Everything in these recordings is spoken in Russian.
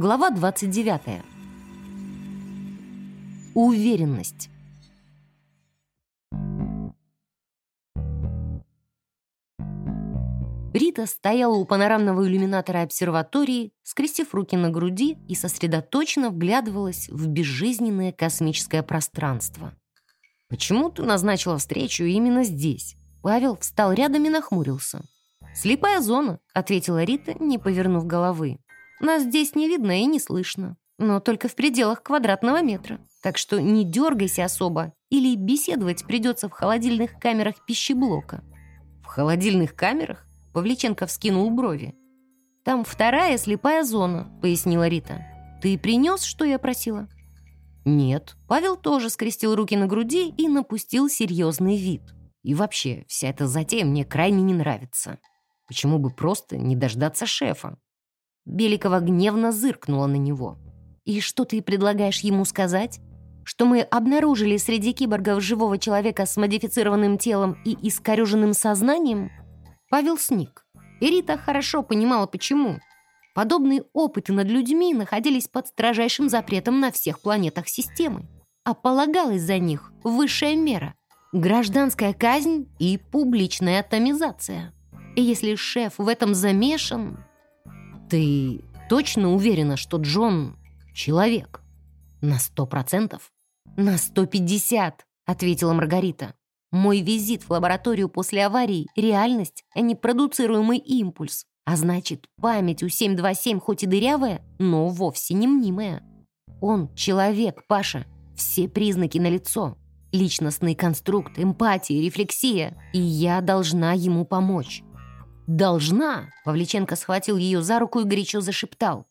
Глава 29. Уверенность. Рита стояла у панорамного иллюминатора обсерватории, скрестив руки на груди и сосредоточенно вглядывалась в безжизненное космическое пространство. «Почему ты назначила встречу именно здесь?» Павел встал рядом и нахмурился. «Слепая зона», — ответила Рита, не повернув головы. Нас здесь не видно и не слышно, но только в пределах квадратного метра. Так что не дергайся особо, или беседовать придется в холодильных камерах пищеблока». «В холодильных камерах?» — Павличенко вскинул брови. «Там вторая слепая зона», — пояснила Рита. «Ты принес, что я просила?» «Нет». Павел тоже скрестил руки на груди и напустил серьезный вид. «И вообще, вся эта затея мне крайне не нравится. Почему бы просто не дождаться шефа? Беликова гневно зыркнула на него. «И что ты предлагаешь ему сказать? Что мы обнаружили среди киборгов живого человека с модифицированным телом и искореженным сознанием?» Павел сник. И Рита хорошо понимала, почему. Подобные опыты над людьми находились под строжайшим запретом на всех планетах системы. А полагалась за них высшая мера – гражданская казнь и публичная атомизация. И если шеф в этом замешан, «Ты точно уверена, что Джон — человек?» «На сто процентов?» «На сто пятьдесят», — ответила Маргарита. «Мой визит в лабораторию после аварии — реальность, а не продуцируемый импульс. А значит, память у 727 хоть и дырявая, но вовсе не мнимая. Он — человек, Паша. Все признаки налицо. Личностный конструкт, эмпатия, рефлексия. И я должна ему помочь. «Должна!» — Павличенко схватил ее за руку и горячо зашептал.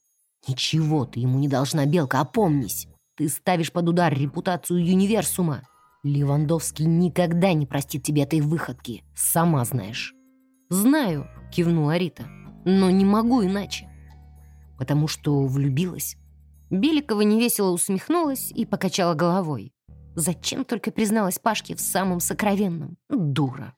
«Ничего ты ему не должна, Белка, опомнись! Ты ставишь под удар репутацию универсума. Левандовский никогда не простит тебе этой выходки, сама знаешь». «Знаю», — кивнула Рита, — «но не могу иначе». «Потому что влюбилась». Беликова невесело усмехнулась и покачала головой. Зачем только призналась Пашке в самом сокровенном? Дура.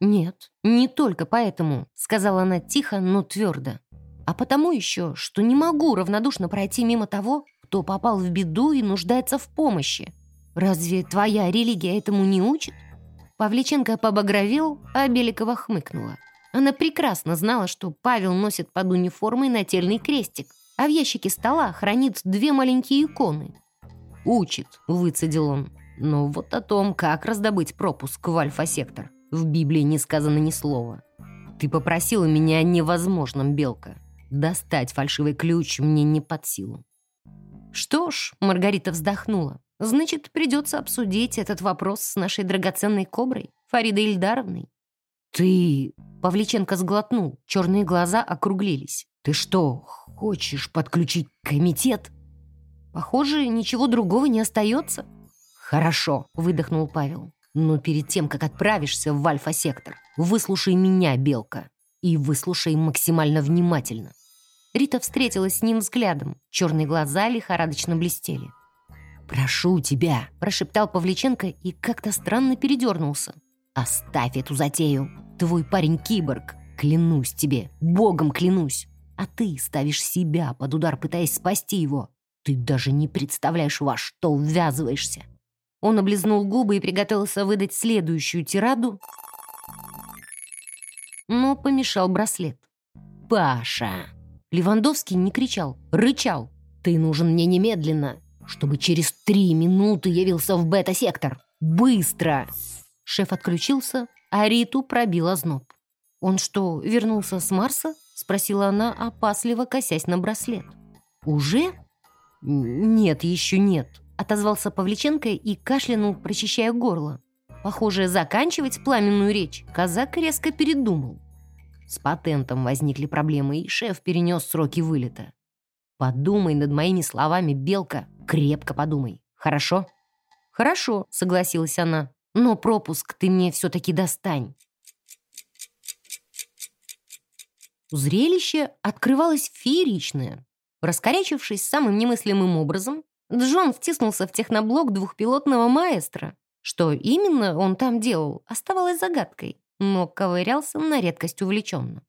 «Нет, не только поэтому», — сказала она тихо, но твердо. «А потому еще, что не могу равнодушно пройти мимо того, кто попал в беду и нуждается в помощи. Разве твоя религия этому не учит?» Павличенко побагровел, а Беликова хмыкнула. Она прекрасно знала, что Павел носит под униформой нательный крестик, а в ящике стола хранит две маленькие иконы. «Учит», — выцедил он. «Но вот о том, как раздобыть пропуск в Альфа-сектор». В Библии не сказано ни слова. Ты попросила меня о невозможном, Белка. Достать фальшивый ключ мне не под силу. Что ж, Маргарита вздохнула. Значит, придется обсудить этот вопрос с нашей драгоценной коброй, Фаридой Ильдаровной. Ты... Павличенко сглотнул, черные глаза округлились. Ты что, хочешь подключить комитет? Похоже, ничего другого не остается. Хорошо, выдохнул Павел. Но перед тем, как отправишься в Альфа-сектор, выслушай меня, Белка, и выслушай максимально внимательно». Рита встретилась с ним взглядом, черные глаза лихорадочно блестели. «Прошу тебя», — прошептал Павличенко и как-то странно передернулся. «Оставь эту затею. Твой парень киборг. Клянусь тебе, богом клянусь. А ты ставишь себя под удар, пытаясь спасти его. Ты даже не представляешь, во что ввязываешься. Он облизнул губы и приготовился выдать следующую тираду, но помешал браслет. «Паша!» Левандовский не кричал, рычал. «Ты нужен мне немедленно, чтобы через три минуты явился в бета-сектор. Быстро!» Шеф отключился, а Риту пробил озноб. «Он что, вернулся с Марса?» — спросила она, опасливо косясь на браслет. «Уже?» «Нет, еще нет», отозвался Павличенко и кашлянул, прочищая горло. Похоже, заканчивать пламенную речь казак резко передумал. С патентом возникли проблемы, и шеф перенес сроки вылета. «Подумай над моими словами, Белка, крепко подумай, хорошо?» «Хорошо», — согласилась она, «но пропуск ты мне все-таки достань». Зрелище открывалось фееричное. Раскорячившись самым немыслимым образом, Джон втиснулся в техноблок двухпилотного маэстро. Что именно он там делал, оставалось загадкой, но ковырялся на редкость увлеченно.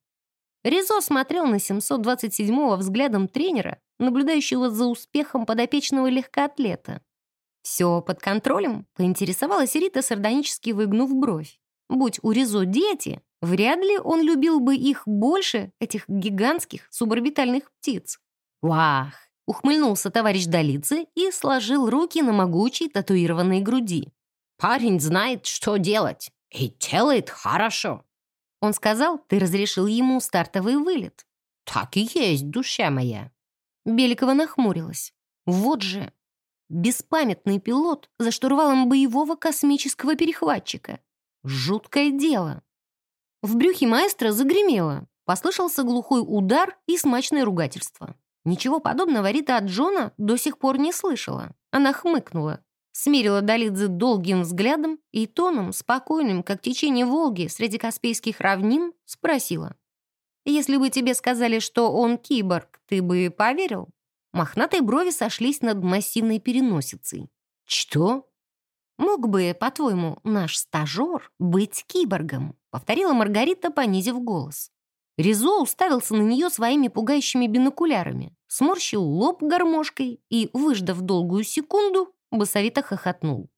Ризо смотрел на 727-го взглядом тренера, наблюдающего за успехом подопечного легкоатлета. «Все под контролем?» — поинтересовалась Рита, сардонически выгнув бровь. «Будь у Ризо дети, вряд ли он любил бы их больше, этих гигантских суборбитальных птиц». «Вах!» — ухмыльнулся товарищ Долидзе и сложил руки на могучей татуированной груди. «Парень знает, что делать, и делает хорошо». Он сказал, ты разрешил ему стартовый вылет. «Так и есть, душа моя». Беликова нахмурилась. «Вот же, беспамятный пилот за штурвалом боевого космического перехватчика. Жуткое дело». В брюхе маэстро загремело. Послышался глухой удар и смачное ругательство. Ничего подобного Рита от Джона до сих пор не слышала. Она хмыкнула, смирила Долидзе долгим взглядом и тоном, спокойным, как течение Волги среди Каспийских равнин, спросила. Если бы тебе сказали, что он киборг, ты бы поверил?» Мохнатые брови сошлись над массивной переносицей. «Что?» «Мог бы, по-твоему, наш стажер быть киборгом?» повторила Маргарита, понизив голос. Ризо уставился на нее своими пугающими бинокулярами, сморщил лоб гармошкой и, выждав долгую секунду, басовито хохотнул.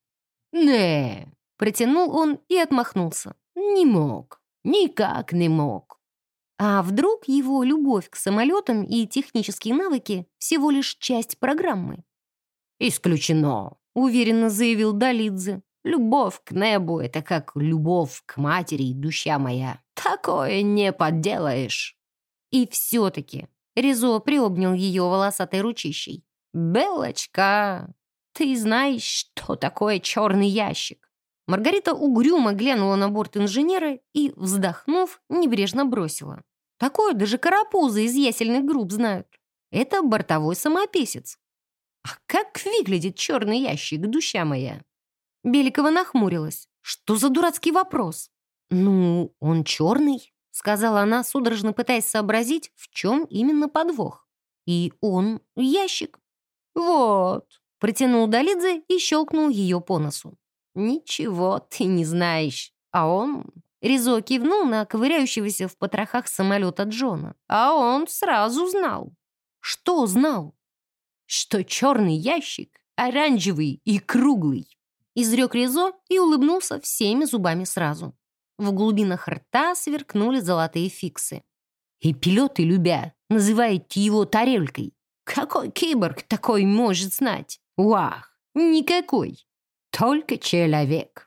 «Не!» — протянул он и отмахнулся. «Не мог. Никак не мог. А вдруг его любовь к самолетам и технические навыки всего лишь часть программы? «Исключено», — уверенно заявил Долидзе. «Любовь к небу — это как любовь к матери, душа моя. Такое не подделаешь». И все-таки Резо приобнял ее волосатой ручищей. «Белочка, ты знаешь, что такое черный ящик?» Маргарита угрюмо глянула на борт инженера и, вздохнув, небрежно бросила. Такое даже карапузы из ясельных групп знают. Это бортовой самописец. А как выглядит черный ящик, душа моя?» Беликова нахмурилась. «Что за дурацкий вопрос?» «Ну, он черный», — сказала она, судорожно пытаясь сообразить, в чем именно подвох. «И он ящик». «Вот», — протянул Долидзе и щелкнул ее по носу. «Ничего ты не знаешь, а он Ризо кивнул на ковыряющегося в потрохах самолета Джона. А он сразу знал. Что знал? Что черный ящик оранжевый и круглый. Изрек Ризо и улыбнулся всеми зубами сразу. В глубинах рта сверкнули золотые фиксы. И пилоты, любя, называют его тарелкой. Какой киборг такой может знать? Вах, никакой. Только человек.